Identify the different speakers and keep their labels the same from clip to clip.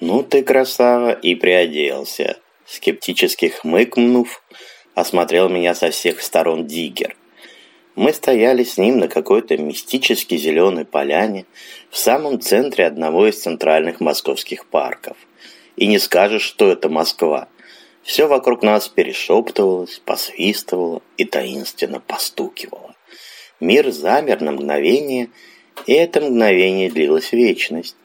Speaker 1: «Ну ты красава!» и приоделся. Скептически хмыкнув, осмотрел меня со всех сторон Диггер. Мы стояли с ним на какой-то мистически зеленой поляне в самом центре одного из центральных московских парков. И не скажешь, что это Москва. Все вокруг нас перешептывалось, посвистывало и таинственно постукивало. Мир замер на мгновение, и это мгновение длилось вечность.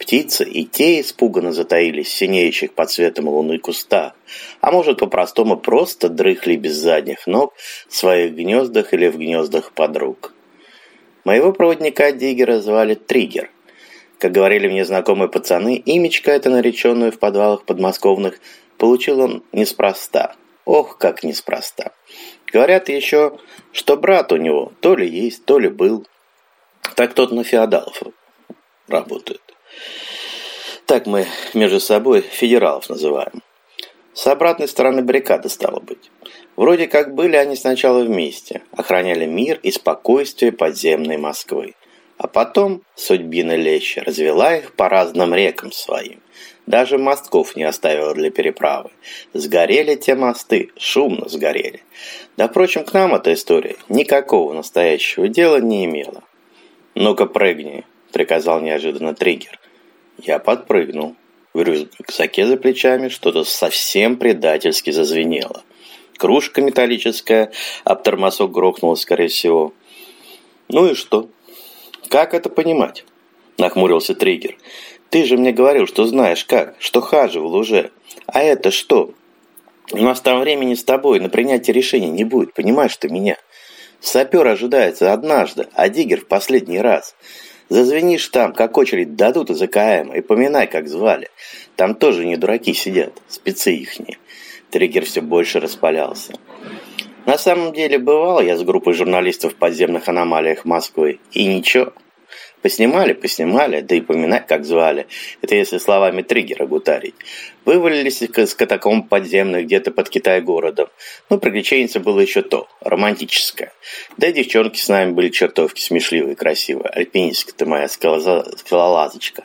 Speaker 1: Птицы и те испуганно затаились синеющих под цветом луны кустах, а может по-простому просто дрыхли без задних ног в своих гнездах или в гнездах подруг. Моего проводника Диггера звали Триггер. Как говорили мне знакомые пацаны, имечко это нареченное в подвалах подмосковных получил он неспроста. Ох, как неспроста. Говорят еще, что брат у него то ли есть, то ли был. Так тот на феодалов работает. Так мы между собой федералов называем. С обратной стороны баррикады стало быть. Вроде как были они сначала вместе, охраняли мир и спокойствие подземной Москвы. А потом судьбина Леща развела их по разным рекам своим. Даже мостков не оставила для переправы. Сгорели те мосты, шумно сгорели. Да, впрочем, к нам эта история никакого настоящего дела не имела. «Ну-ка, прыгни», — приказал неожиданно триггер. Я подпрыгнул. В рюкзаке за плечами что-то совсем предательски зазвенело. Кружка металлическая, об тормозок грохнула, скорее всего. «Ну и что? Как это понимать?» Нахмурился триггер. «Ты же мне говорил, что знаешь как, что хаживал уже. А это что? У нас там времени с тобой на принятие решения не будет, понимаешь ты меня? Сапер ожидается однажды, а диггер в последний раз». Зазвенишь там, как очередь дадут из АКМ, и поминай, как звали. Там тоже не дураки сидят, спецы ихние. Триггер все больше распалялся. На самом деле, бывал я с группой журналистов в подземных аномалиях Москвы, и ничего. Поснимали, поснимали, да и поминать, как звали. Это если словами триггера гутарить. Вывалились из катакомб подземных где-то под Китай-городом. Ну, приключенница было еще то, романтическое. Да и девчонки с нами были чертовки смешливые красивые. Альпинистка-то моя скалолазочка.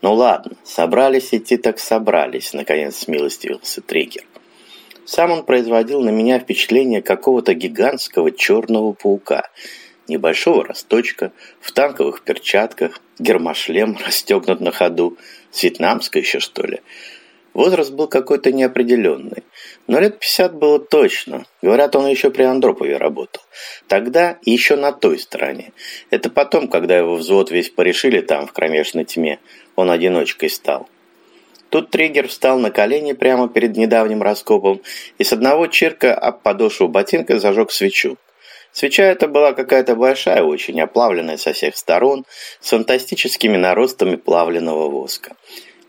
Speaker 1: Ну ладно, собрались идти так собрались, наконец смилостивился триггер. Сам он производил на меня впечатление какого-то гигантского черного паука – небольшого росточка, в танковых перчатках, гермошлем расстегнут на ходу, с вьетнамской еще что ли. Возраст был какой-то неопределенный, но лет 50 было точно. Говорят, он еще при Андропове работал. Тогда еще на той стороне. Это потом, когда его взвод весь порешили там, в кромешной тьме, он одиночкой стал. Тут триггер встал на колени прямо перед недавним раскопом и с одного чирка об подошву ботинка зажег свечу. Свеча эта была какая-то большая, очень оплавленная со всех сторон, с фантастическими наростами плавленного воска.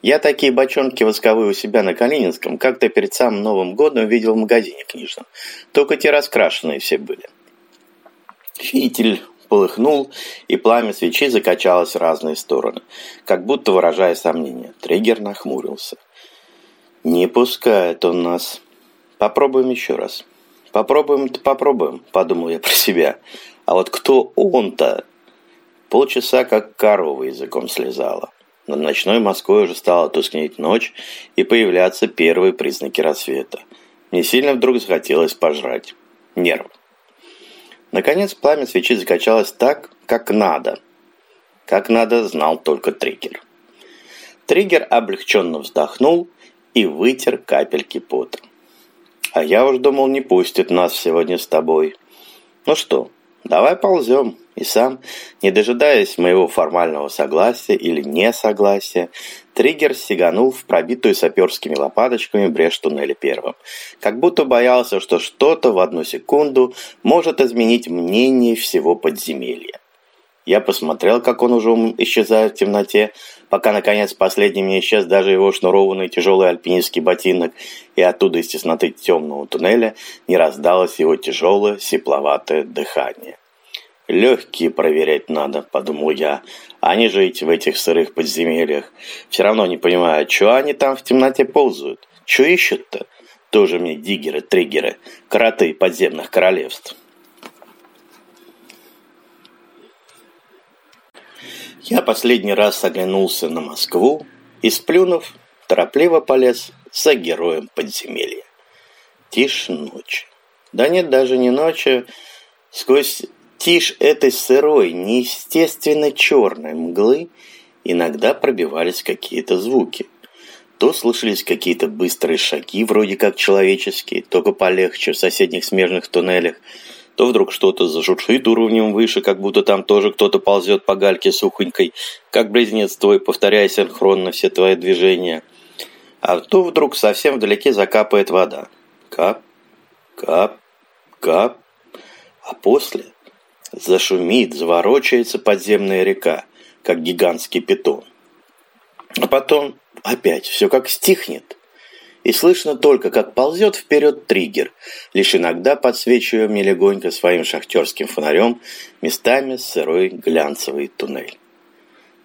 Speaker 1: Я такие бочонки восковые у себя на Калининском как-то перед самым Новым годом видел в магазине книжном. Только те раскрашенные все были. Фитиль полыхнул, и пламя свечи закачалось в разные стороны, как будто выражая сомнение. Триггер нахмурился. «Не пускает он нас. Попробуем еще раз». Попробуем-то попробуем, подумал я про себя. А вот кто он-то? Полчаса как корова языком слезала. Над ночной Москвой уже стала тускнеть ночь и появляться первые признаки рассвета. Мне сильно вдруг захотелось пожрать. Нерв. Наконец пламя свечи закачалось так, как надо. Как надо знал только триггер. Триггер облегченно вздохнул и вытер капельки пота. А я уж думал, не пустит нас сегодня с тобой. Ну что, давай ползем. И сам, не дожидаясь моего формального согласия или несогласия, триггер сиганул в пробитую саперскими лопаточками брешь туннеля первым. Как будто боялся, что что-то в одну секунду может изменить мнение всего подземелья. Я посмотрел, как он уже исчезает в темноте, пока, наконец, последним не исчез даже его шнурованный тяжелый альпинистский ботинок, и оттуда из тесноты темного туннеля не раздалось его тяжелое, сипловатое дыхание. «Легкие проверять надо», — подумал я. «Они жить в этих сырых подземельях. Все равно не понимаю, что они там в темноте ползают? Что ищут-то? Тоже мне диггеры, триггеры, кроты подземных королевств». Я последний раз оглянулся на Москву и, сплюнув, торопливо полез за героем подземелья. Тишь ночи. Да нет, даже не ночью. Сквозь тишь этой сырой, неестественно черной мглы иногда пробивались какие-то звуки. То слышались какие-то быстрые шаги, вроде как человеческие, только полегче в соседних смежных туннелях, то вдруг что-то зашуршит уровнем выше, как будто там тоже кто-то ползет по гальке сухонькой, как близнец твой, повторяя синхронно все твои движения. А то вдруг совсем вдалеке закапает вода. Кап, кап, кап. А после зашумит, заворочается подземная река, как гигантский питон. А потом опять все как стихнет и слышно только, как ползет вперед триггер, лишь иногда подсвечивая мне легонько своим шахтерским фонарем местами сырой глянцевый туннель.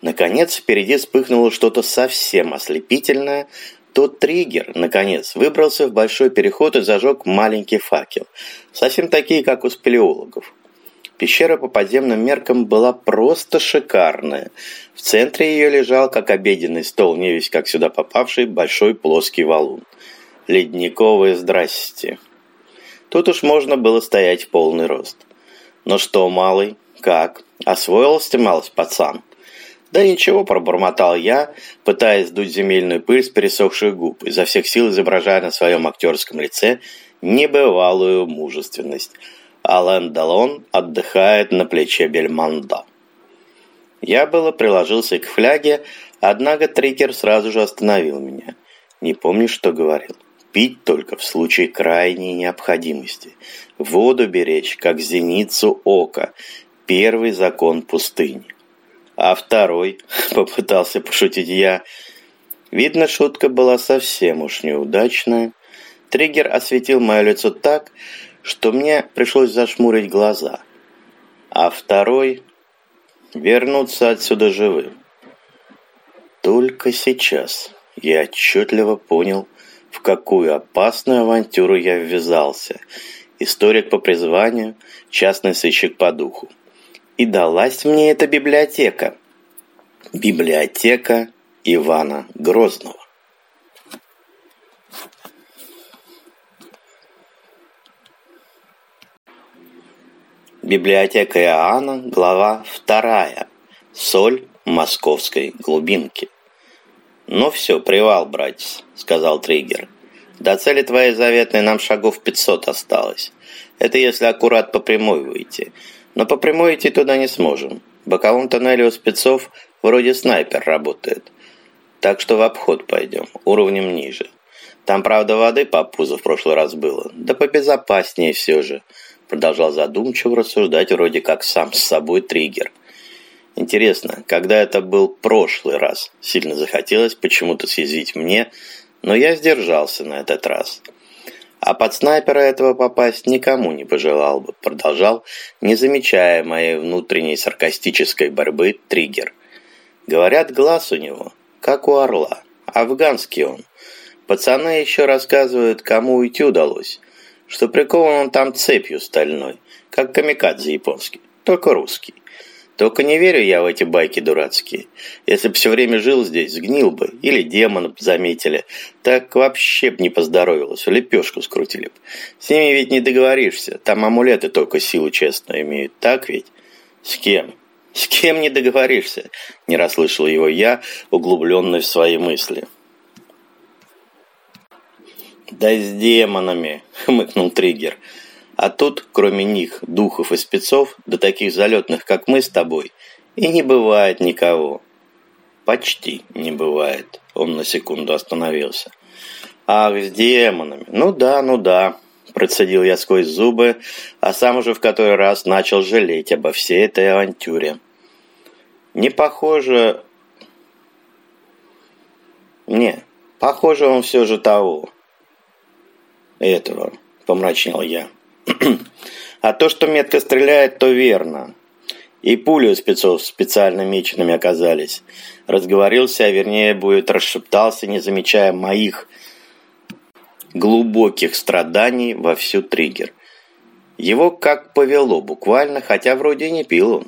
Speaker 1: Наконец, впереди вспыхнуло что-то совсем ослепительное. Тот триггер, наконец, выбрался в большой переход и зажег маленький факел. Совсем такие, как у спелеологов. Пещера по подземным меркам была просто шикарная. В центре ее лежал, как обеденный стол, не весь как сюда попавший, большой плоский валун. Ледниковое здрасте. Тут уж можно было стоять в полный рост. «Ну что, малый, как? Освоился малость, пацан?» «Да ничего», – пробормотал я, пытаясь сдуть земельную пыль с пересохших губ, изо всех сил изображая на своем актерском лице небывалую мужественность – Ален Делон отдыхает на плече Бельмонда. Я было приложился к фляге, однако триггер сразу же остановил меня. Не помню, что говорил. Пить только в случае крайней необходимости. Воду беречь, как зеницу ока. Первый закон пустыни. А второй, попытался пошутить я. Видно, шутка была совсем уж неудачная. Триггер осветил мое лицо так, что мне пришлось зашмурить глаза, а второй — вернуться отсюда живым. Только сейчас я отчетливо понял, в какую опасную авантюру я ввязался. Историк по призванию, частный сыщик по духу. И далась мне эта библиотека. Библиотека Ивана Грозного. Библиотека Иоанна, глава 2. Соль московской глубинки. «Ну все, привал, братец», — сказал Триггер. «До цели твоей заветной нам шагов 500 осталось. Это если аккурат по прямой выйти. Но по прямой идти туда не сможем. В боковом тоннеле у спецов вроде снайпер работает. Так что в обход пойдем, уровнем ниже. Там, правда, воды по пузу в прошлый раз было. Да побезопаснее все же продолжал задумчиво рассуждать вроде как сам с собой триггер. Интересно, когда это был прошлый раз? Сильно захотелось почему-то съязвить мне, но я сдержался на этот раз. А под снайпера этого попасть никому не пожелал бы, продолжал, не замечая моей внутренней саркастической борьбы, триггер. Говорят, глаз у него, как у орла. Афганский он. Пацаны еще рассказывают, кому уйти удалось что прикован он там цепью стальной, как камикадзе японский, только русский. Только не верю я в эти байки дурацкие. Если бы все время жил здесь, сгнил бы. Или демона заметили. Так вообще б не поздоровилось. Лепешку скрутили бы. С ними ведь не договоришься. Там амулеты только силу честно имеют. Так ведь? С кем? С кем не договоришься? Не расслышал его я, углубленный в свои мысли. «Да с демонами!» — хмыкнул Триггер. «А тут, кроме них, духов и спецов, да таких залетных, как мы с тобой, и не бывает никого». «Почти не бывает», — он на секунду остановился. «Ах, с демонами! Ну да, ну да!» Процедил я сквозь зубы, а сам уже в который раз начал жалеть обо всей этой авантюре. Не похоже... Не, похоже он все же того этого, помрачнел я. а то, что метко стреляет, то верно. И пули у спецов специально меченными оказались. Разговорился, а вернее будет расшептался, не замечая моих глубоких страданий во всю триггер. Его как повело буквально, хотя вроде не пил он.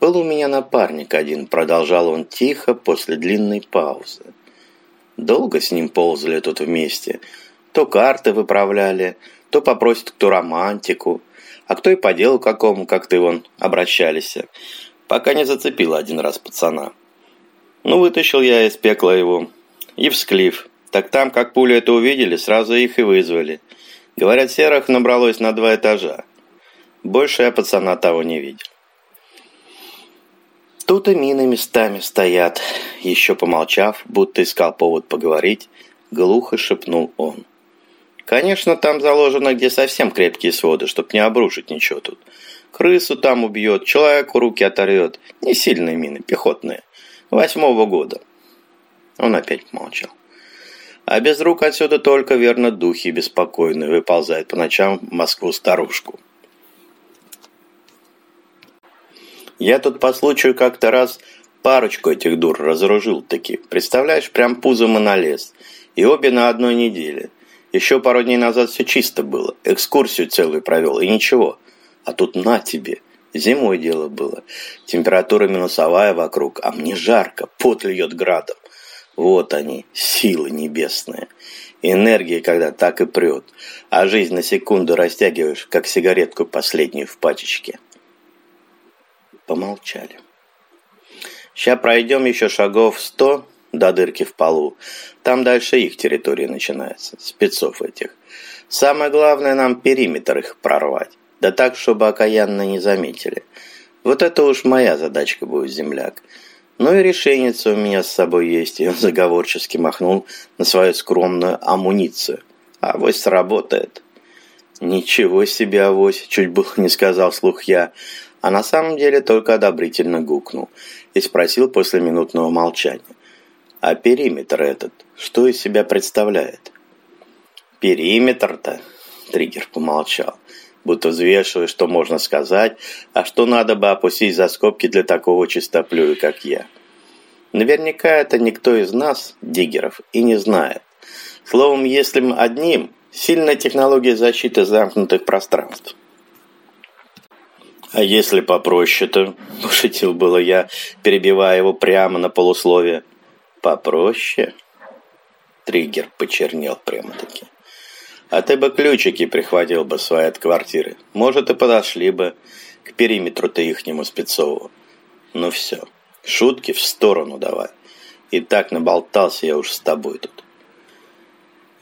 Speaker 1: Был у меня напарник один, продолжал он тихо после длинной паузы. Долго с ним ползали тут вместе. То карты выправляли, то попросит кто романтику, а кто и по делу какому, как ты вон, обращались. Пока не зацепил один раз пацана. Ну, вытащил я из пекла его. И всклив. Так там, как пули это увидели, сразу их и вызвали. Говорят, серых набралось на два этажа. Больше я пацана того не видел. Тут и мины местами стоят. Еще помолчав, будто искал повод поговорить, глухо шепнул он. Конечно, там заложено где совсем крепкие своды, чтоб не обрушить ничего тут. Крысу там убьет, человеку руки оторвет. Не сильные мины, пехотные. Восьмого года. Он опять помолчал. А без рук отсюда только, верно, духи беспокойные выползают по ночам в Москву старушку. Я тут по случаю как-то раз парочку этих дур разоружил таки. Представляешь, прям пузом и налез. И обе на одной неделе. Еще пару дней назад все чисто было. Экскурсию целую провел, и ничего. А тут на тебе. Зимой дело было. Температура минусовая вокруг, а мне жарко, пот льет градом. Вот они, силы небесные. Энергия, когда так и прет. А жизнь на секунду растягиваешь, как сигаретку последнюю в пачечке. Помолчали. Сейчас пройдем еще шагов сто до дырки в полу. Там дальше их территория начинается, спецов этих. Самое главное нам периметр их прорвать. Да так, чтобы окаянно не заметили. Вот это уж моя задачка будет, земляк. Ну и решенница у меня с собой есть, и он заговорчески махнул на свою скромную амуницию. Авось сработает. Ничего себе, авось, чуть было не сказал слух я, а на самом деле только одобрительно гукнул и спросил после минутного молчания. А периметр этот, что из себя представляет? Периметр-то, Триггер помолчал, будто взвешивая, что можно сказать, а что надо бы опустить за скобки для такого чистоплюя, как я. Наверняка это никто из нас, диггеров, и не знает. Словом, если мы одним, сильная технология защиты замкнутых пространств. «А если попроще-то?» – пошутил было я, перебивая его прямо на полусловие. «Попроще?» Триггер почернел прямо-таки. «А ты бы ключики прихватил бы свои от квартиры. Может, и подошли бы к периметру-то ихнему спецову. Ну все, шутки в сторону давай. И так наболтался я уж с тобой тут».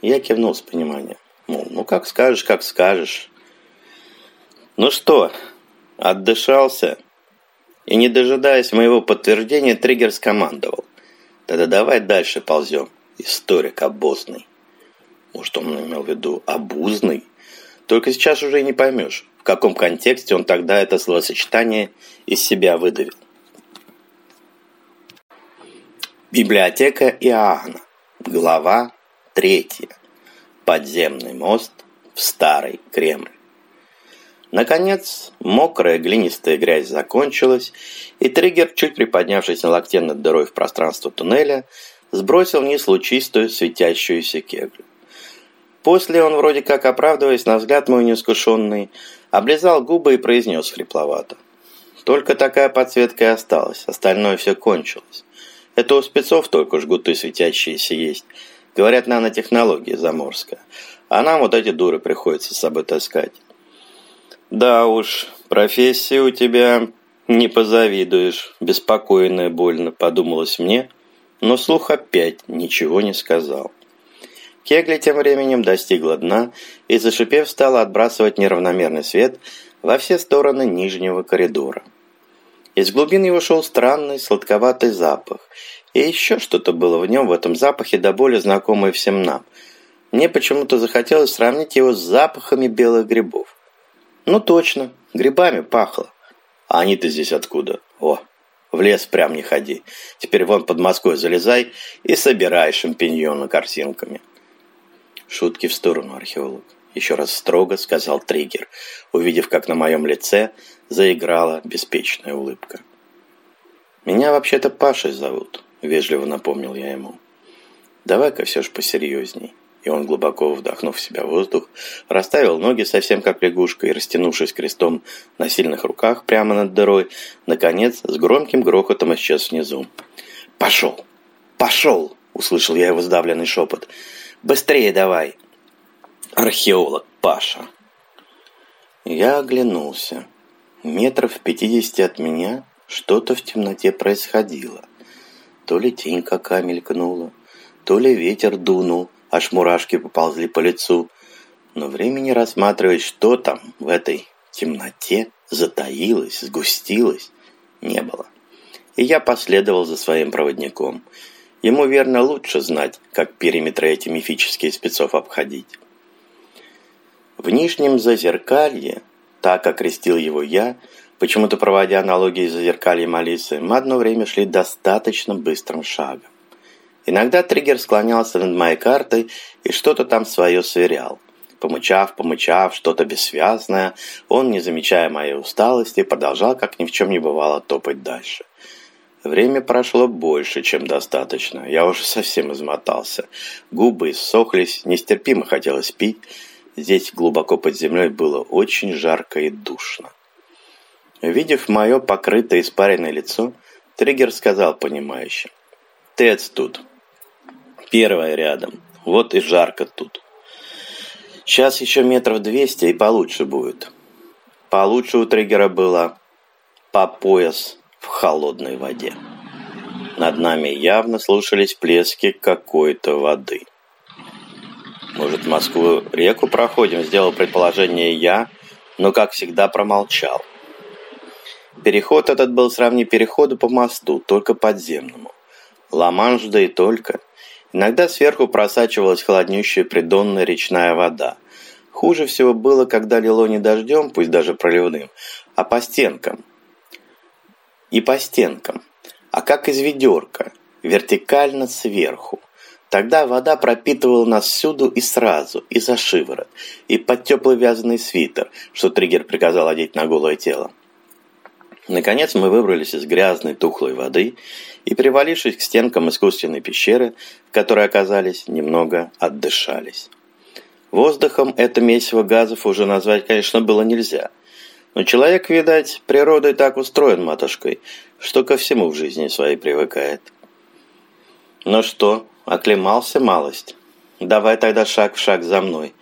Speaker 1: Я кивнул с пониманием. Мол, ну как скажешь, как скажешь. «Ну что, Отдышался. И не дожидаясь моего подтверждения, триггер скомандовал. Тогда давай дальше ползем. Историк обозный. Может, он имел в виду обузный? Только сейчас уже не поймешь, в каком контексте он тогда это словосочетание из себя выдавил. Библиотека Иоанна. Глава третья. Подземный мост в Старый Кремль. Наконец, мокрая глинистая грязь закончилась, и триггер, чуть приподнявшись на локте над дырой в пространство туннеля, сбросил вниз лучистую светящуюся кеглю. После он, вроде как оправдываясь на взгляд мой неискушенный, облизал губы и произнес хрипловато. Только такая подсветка и осталась, остальное все кончилось. Это у спецов только жгуты светящиеся есть. Говорят, нанотехнология заморская. А нам вот эти дуры приходится с собой таскать. Да уж, профессия у тебя не позавидуешь, беспокойно и больно, подумалось мне, но слух опять ничего не сказал. Кегли тем временем достигла дна и, зашипев, стала отбрасывать неравномерный свет во все стороны нижнего коридора. Из глубин его шел странный сладковатый запах, и еще что-то было в нем, в этом запахе, до боли знакомое всем нам. Мне почему-то захотелось сравнить его с запахами белых грибов. Ну точно, грибами пахло. А они-то здесь откуда? О, в лес прям не ходи. Теперь вон под Москвой залезай и собирай шампиньоны картинками. Шутки в сторону, археолог. Еще раз строго сказал триггер, увидев, как на моем лице заиграла беспечная улыбка. «Меня вообще-то Пашей зовут», — вежливо напомнил я ему. «Давай-ка все ж посерьезней. И он, глубоко вдохнув в себя воздух, расставил ноги совсем как лягушка и, растянувшись крестом на сильных руках прямо над дырой, наконец с громким грохотом исчез внизу. «Пошел! Пошел!» — услышал я его сдавленный шепот. «Быстрее давай!» «Археолог Паша!» Я оглянулся. Метров в пятидесяти от меня что-то в темноте происходило. То ли тень какая мелькнула, то ли ветер дунул, аж мурашки поползли по лицу. Но времени рассматривать, что там в этой темноте затаилось, сгустилось, не было. И я последовал за своим проводником. Ему, верно, лучше знать, как периметры эти мифические спецов обходить. В Нижнем Зазеркалье, так окрестил его я, почему-то проводя аналогии с Зазеркальем Алисы, мы одно время шли достаточно быстрым шагом. Иногда триггер склонялся над моей картой и что-то там свое сверял. Помычав, помычав, что-то бессвязное, он, не замечая моей усталости, продолжал, как ни в чем не бывало, топать дальше. Время прошло больше, чем достаточно. Я уже совсем измотался. Губы иссохлись, нестерпимо хотелось пить. Здесь, глубоко под землей, было очень жарко и душно. Увидев мое покрытое испаренное лицо, Триггер сказал понимающе. «Тец тут. Первая рядом. Вот и жарко тут. Сейчас еще метров двести и получше будет. Получше у триггера было по пояс в холодной воде. Над нами явно слушались плески какой-то воды. Может, Москву-реку проходим, сделал предположение я, но, как всегда, промолчал. Переход этот был сравни переходу по мосту, только подземному. Ла-Манш, да и только – Иногда сверху просачивалась холоднющая придонная речная вода. Хуже всего было, когда лило не дождем, пусть даже проливным, а по стенкам. И по стенкам. А как из ведерка, вертикально сверху. Тогда вода пропитывала нас всюду и сразу, и за шиворот, и под теплый вязаный свитер, что триггер приказал одеть на голое тело. Наконец мы выбрались из грязной тухлой воды и, привалившись к стенкам искусственной пещеры, в которой оказались, немного отдышались. Воздухом это месиво газов уже назвать, конечно, было нельзя. Но человек, видать, природой так устроен матушкой, что ко всему в жизни своей привыкает. Ну что, оклемался малость? Давай тогда шаг в шаг за мной.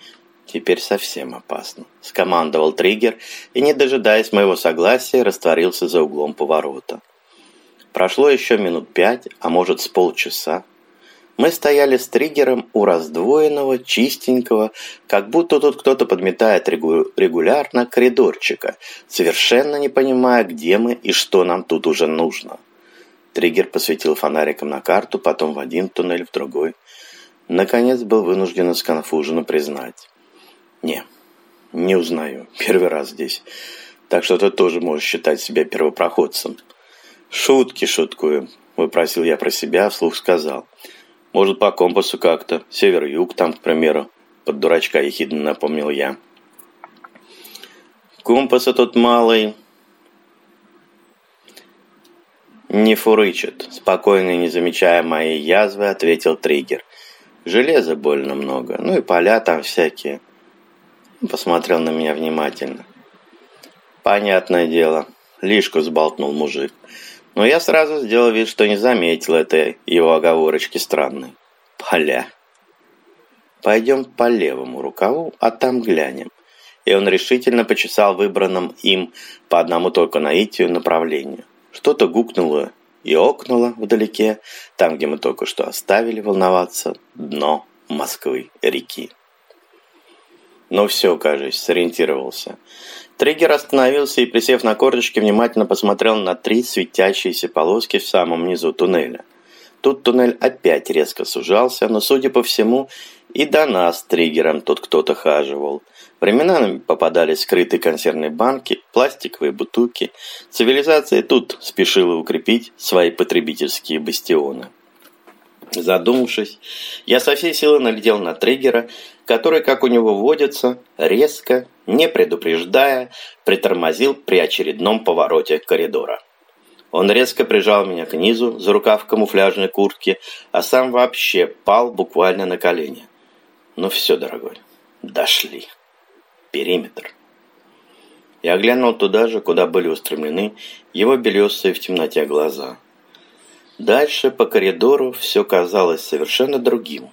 Speaker 1: Теперь совсем опасно. Скомандовал триггер и, не дожидаясь моего согласия, растворился за углом поворота. Прошло еще минут пять, а может с полчаса. Мы стояли с триггером у раздвоенного, чистенького, как будто тут кто-то подметает регулярно коридорчика, совершенно не понимая, где мы и что нам тут уже нужно. Триггер посветил фонариком на карту, потом в один туннель, в другой. Наконец был вынужден сконфуженно признать. Не, не узнаю. Первый раз здесь. Так что ты тоже можешь считать себя первопроходцем. Шутки шуткую, выпросил я про себя, вслух сказал. Может, по компасу как-то. Север-юг там, к примеру. Под дурачка ехидно напомнил я. Компаса тут малый. Не фурычит. Спокойно и не замечая моей язвы, ответил триггер. Железа больно много. Ну и поля там всякие. Посмотрел на меня внимательно. Понятное дело, лишку сболтнул мужик. Но я сразу сделал вид, что не заметил этой его оговорочки странной. Поля. Пойдем по левому рукаву, а там глянем. И он решительно почесал выбранным им по одному только наитию направлению. Что-то гукнуло и окнуло вдалеке, там, где мы только что оставили волноваться, дно Москвы-реки. Но все, кажется, сориентировался. Триггер остановился и, присев на корточки, внимательно посмотрел на три светящиеся полоски в самом низу туннеля. Тут туннель опять резко сужался, но, судя по всему, и до нас триггером тут кто-то хаживал. Временами попадались скрытые консервные банки, пластиковые бутылки. Цивилизация тут спешила укрепить свои потребительские бастионы. Задумавшись, я со всей силы налетел на триггера, который, как у него водится, резко, не предупреждая, притормозил при очередном повороте коридора. Он резко прижал меня к низу за рукав камуфляжной куртки, а сам вообще пал буквально на колени. Ну все, дорогой, дошли. Периметр. Я глянул туда же, куда были устремлены его белесые в темноте глаза. Дальше по коридору все казалось совершенно другим,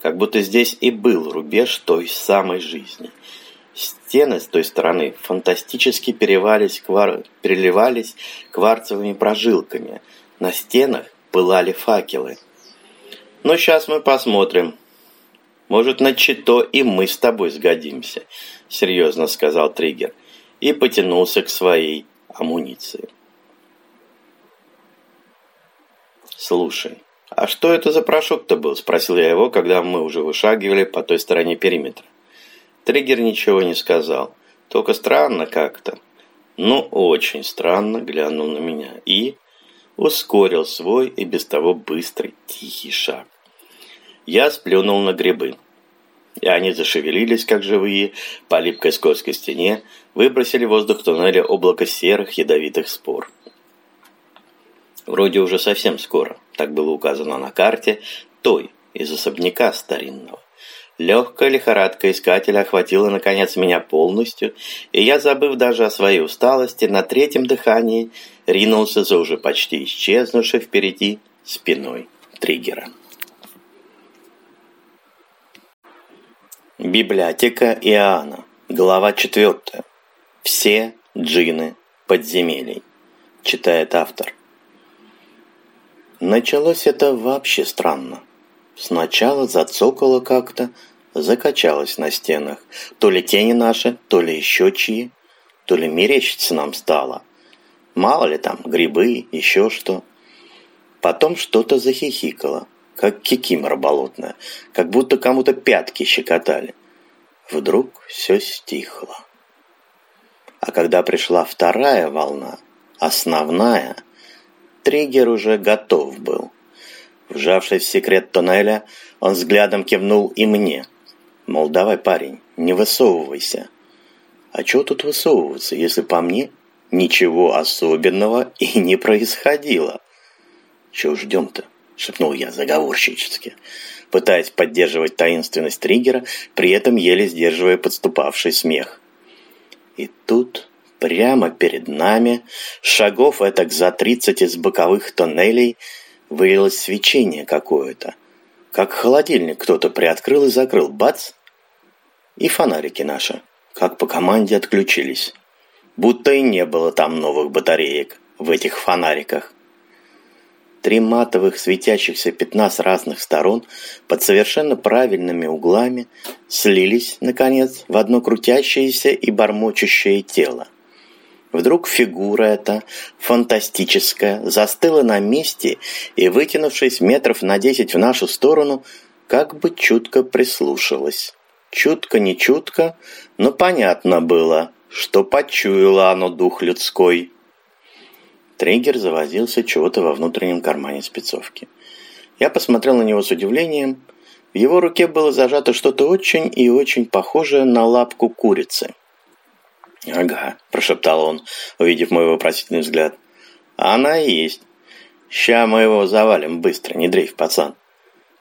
Speaker 1: как будто здесь и был рубеж той самой жизни. Стены с той стороны фантастически переливались, квар... переливались кварцевыми прожилками. На стенах пылали факелы. Но сейчас мы посмотрим. Может, на чито и мы с тобой сгодимся, серьезно сказал Триггер и потянулся к своей амуниции. «Слушай, а что это за порошок-то был?» – спросил я его, когда мы уже вышагивали по той стороне периметра. Триггер ничего не сказал, только странно как-то. Ну, очень странно глянул на меня и ускорил свой и без того быстрый тихий шаг. Я сплюнул на грибы и они зашевелились, как живые, по липкой скользкой стене, выбросили в воздух туннеля облако серых ядовитых спор. Вроде уже совсем скоро, так было указано на карте, той, из особняка старинного. Легкая лихорадка искателя охватила, наконец, меня полностью, и я, забыв даже о своей усталости, на третьем дыхании ринулся за уже почти исчезнувшей впереди спиной триггера. Библиотека Иоанна. Глава 4. Все джины подземелий. Читает автор. Началось это вообще странно. Сначала зацокало как-то, закачалось на стенах. То ли тени наши, то ли еще чьи, то ли мерещится нам стало. Мало ли там, грибы, еще что. Потом что-то захихикало как кикимора болотная, как будто кому-то пятки щекотали. Вдруг все стихло. А когда пришла вторая волна, основная, триггер уже готов был. Вжавшись в секрет туннеля, он взглядом кивнул и мне. Мол, давай, парень, не высовывайся. А чего тут высовываться, если по мне ничего особенного и не происходило? Чего ждем-то? — шепнул я заговорщически, пытаясь поддерживать таинственность триггера, при этом еле сдерживая подступавший смех. И тут, прямо перед нами, шагов этак за тридцать из боковых тоннелей, вылилось свечение какое-то. Как холодильник кто-то приоткрыл и закрыл, бац! И фонарики наши, как по команде, отключились. Будто и не было там новых батареек в этих фонариках. Три матовых светящихся пятна с разных сторон под совершенно правильными углами слились, наконец, в одно крутящееся и бормочущее тело. Вдруг фигура эта, фантастическая, застыла на месте и, вытянувшись метров на десять в нашу сторону, как бы чутко прислушалась. Чутко, не чутко, но понятно было, что почуяло оно дух людской. Триггер завозился чего-то во внутреннем кармане спецовки. Я посмотрел на него с удивлением. В его руке было зажато что-то очень и очень похожее на лапку курицы. «Ага», – прошептал он, увидев мой вопросительный взгляд. «Она есть. Ща мы его завалим быстро, не дрейф, пацан».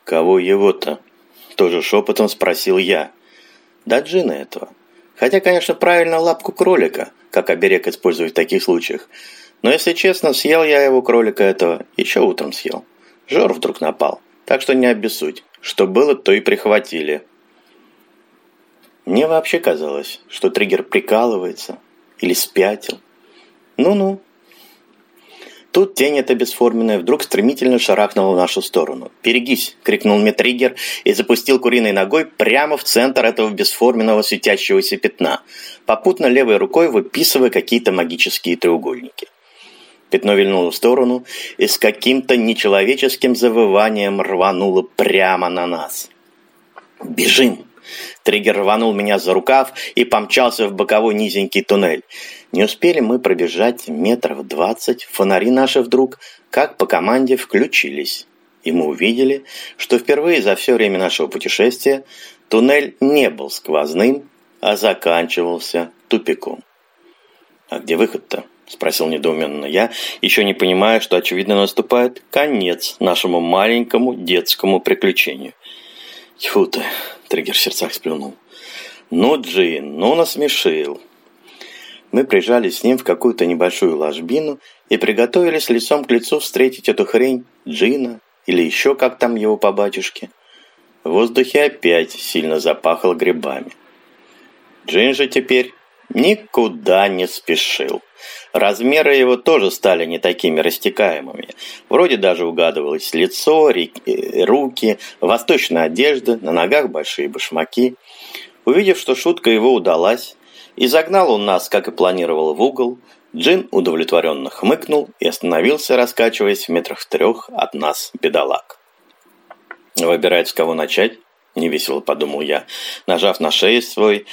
Speaker 1: «Кого его-то?» – тоже шепотом спросил я. «Да Джина этого. Хотя, конечно, правильно лапку кролика, как оберег использовать в таких случаях. Но, если честно, съел я его кролика этого, еще утром съел. Жор вдруг напал, так что не обессудь. Что было, то и прихватили. Мне вообще казалось, что триггер прикалывается или спятил. Ну-ну. Тут тень эта бесформенная вдруг стремительно шарахнула в нашу сторону. «Берегись!» — крикнул мне триггер и запустил куриной ногой прямо в центр этого бесформенного светящегося пятна, попутно левой рукой выписывая какие-то магические треугольники. Пятно вильнуло в сторону и с каким-то нечеловеческим завыванием рвануло прямо на нас. «Бежим!» Триггер рванул меня за рукав и помчался в боковой низенький туннель. Не успели мы пробежать метров двадцать, фонари наши вдруг, как по команде, включились. И мы увидели, что впервые за все время нашего путешествия туннель не был сквозным, а заканчивался тупиком. «А где выход-то?» – спросил недоуменно я, еще не понимая, что, очевидно, наступает конец нашему маленькому детскому приключению. Тьфу ты, Триггер в сердцах сплюнул. «Ну, Джин, ну насмешил!» Мы прижали с ним в какую-то небольшую ложбину и приготовились лицом к лицу встретить эту хрень, Джина, или еще как там его по батюшке. В воздухе опять сильно запахло грибами. Джин же теперь никуда не спешил. Размеры его тоже стали не такими растекаемыми. Вроде даже угадывалось лицо, э, руки, восточная одежда, на ногах большие башмаки. Увидев, что шутка его удалась, и загнал он нас, как и планировал, в угол, Джин удовлетворенно хмыкнул и остановился, раскачиваясь в метрах трех от нас, бедолаг. «Выбирает, с кого начать?» – невесело подумал я, нажав на шею свой,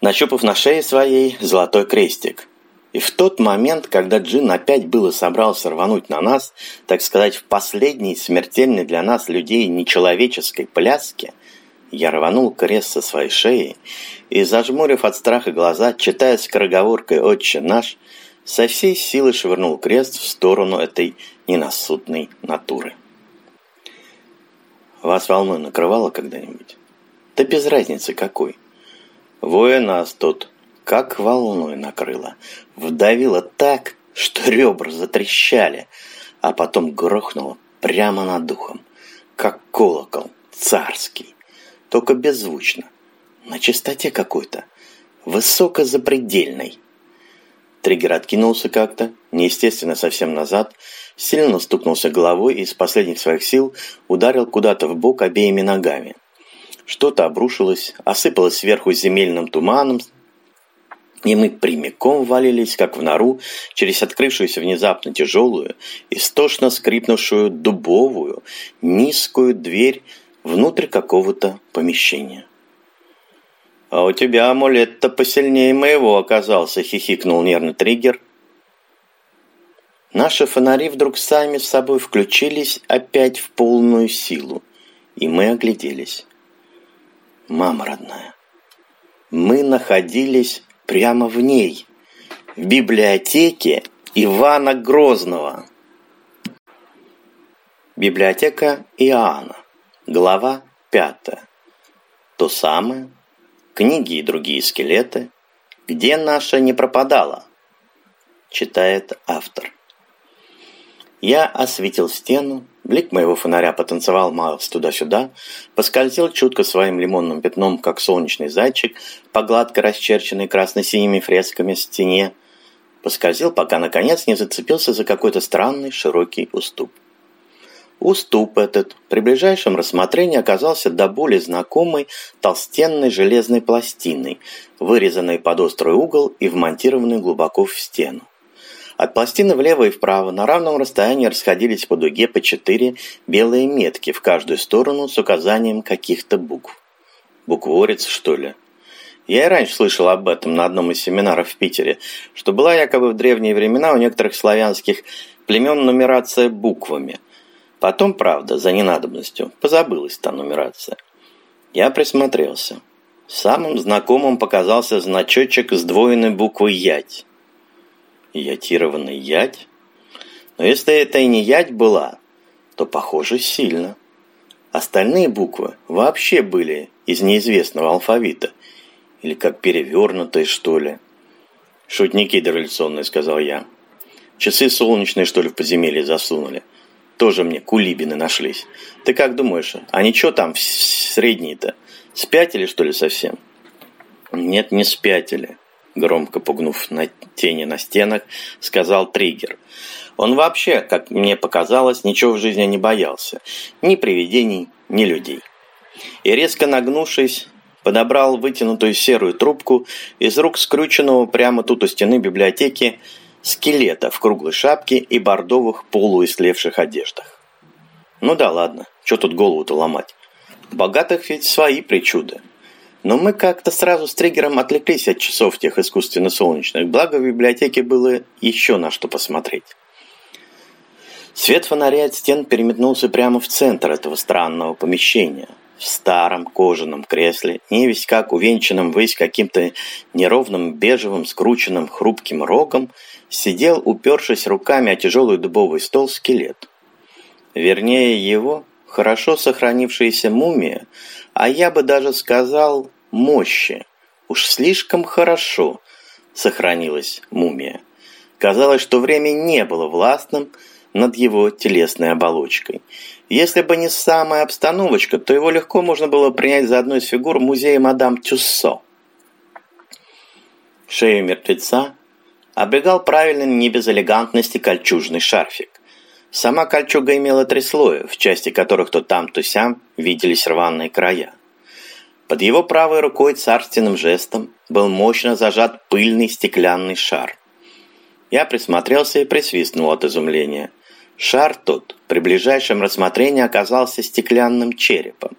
Speaker 1: нащупав на шее своей золотой крестик. И в тот момент, когда Джин опять было собрался рвануть на нас, так сказать, в последней смертельной для нас людей нечеловеческой пляске, я рванул крест со своей шеи и, зажмурив от страха глаза, читая скороговоркой «Отче наш», со всей силы швырнул крест в сторону этой ненасутной натуры. Вас волной накрывало когда-нибудь? Да без разницы какой. Воя нас тут как волной накрыло. Вдавило так, что ребра затрещали, а потом грохнуло прямо над духом, как колокол царский, только беззвучно, на чистоте какой-то, высокозапредельной. Триггер откинулся как-то, неестественно совсем назад, сильно стукнулся головой и из последних своих сил ударил куда-то в бок обеими ногами. Что-то обрушилось, осыпалось сверху земельным туманом, и мы прямиком валились, как в нору, через открывшуюся внезапно тяжелую, истошно скрипнувшую дубовую, низкую дверь внутрь какого-то помещения. «А у тебя амулет-то посильнее моего оказался», — хихикнул нервный триггер. Наши фонари вдруг сами с собой включились опять в полную силу, и мы огляделись. Мама родная, мы находились прямо в ней, в библиотеке Ивана Грозного. Библиотека Иоанна, глава пятая. То самое, книги и другие скелеты, где наша не пропадала, читает автор. Я осветил стену, блик моего фонаря потанцевал малость туда-сюда, поскользил чутко своим лимонным пятном, как солнечный зайчик, по гладко расчерченной красно-синими фресками стене, поскользил, пока наконец не зацепился за какой-то странный широкий уступ. Уступ этот при ближайшем рассмотрении оказался до боли знакомой толстенной железной пластиной, вырезанной под острый угол и вмонтированной глубоко в стену. От пластины влево и вправо на равном расстоянии расходились по дуге по четыре белые метки в каждую сторону с указанием каких-то букв. Букворец, что ли? Я и раньше слышал об этом на одном из семинаров в Питере, что была якобы в древние времена у некоторых славянских племен нумерация буквами – Потом, правда, за ненадобностью, позабылась та нумерация. Я присмотрелся. Самым знакомым показался значочек сдвоенной буквой «Ять». Ятированный «Ять»? Но если это и не «Ять» была, то, похоже, сильно. Остальные буквы вообще были из неизвестного алфавита. Или как перевернутые, что ли. «Шутники дореволюционные», — сказал я. «Часы солнечные, что ли, в подземелье засунули?» Тоже мне кулибины нашлись. Ты как думаешь, а ничего там средние-то? Спятили, что ли, совсем? Нет, не спятили. Громко пугнув на тени на стенах, сказал Триггер. Он вообще, как мне показалось, ничего в жизни не боялся. Ни привидений, ни людей. И резко нагнувшись, подобрал вытянутую серую трубку из рук скрюченного прямо тут у стены библиотеки скелета в круглой шапке и бордовых полуислевших одеждах. Ну да ладно, что тут голову-то ломать? У богатых ведь свои причуды. Но мы как-то сразу с триггером отвлеклись от часов тех искусственно-солнечных, благо в библиотеке было еще на что посмотреть. Свет фонаря от стен переметнулся прямо в центр этого странного помещения – в старом кожаном кресле, не весь как увенчанном ввысь каким-то неровным бежевым скрученным хрупким рогом, сидел, упершись руками о тяжелый дубовый стол, скелет. Вернее, его, хорошо сохранившаяся мумия, а я бы даже сказал мощи. Уж слишком хорошо сохранилась мумия. Казалось, что время не было властным над его телесной оболочкой. Если бы не самая обстановочка, то его легко можно было принять за одну из фигур музея мадам Тюссо. Шею мертвеца обрегал правильный не без элегантности кольчужный шарфик. Сама кольчуга имела три слоя, в части которых то там, то сям виделись рваные края. Под его правой рукой царственным жестом был мощно зажат пыльный стеклянный шар. Я присмотрелся и присвистнул от изумления. Шар тот при ближайшем рассмотрении оказался стеклянным черепом.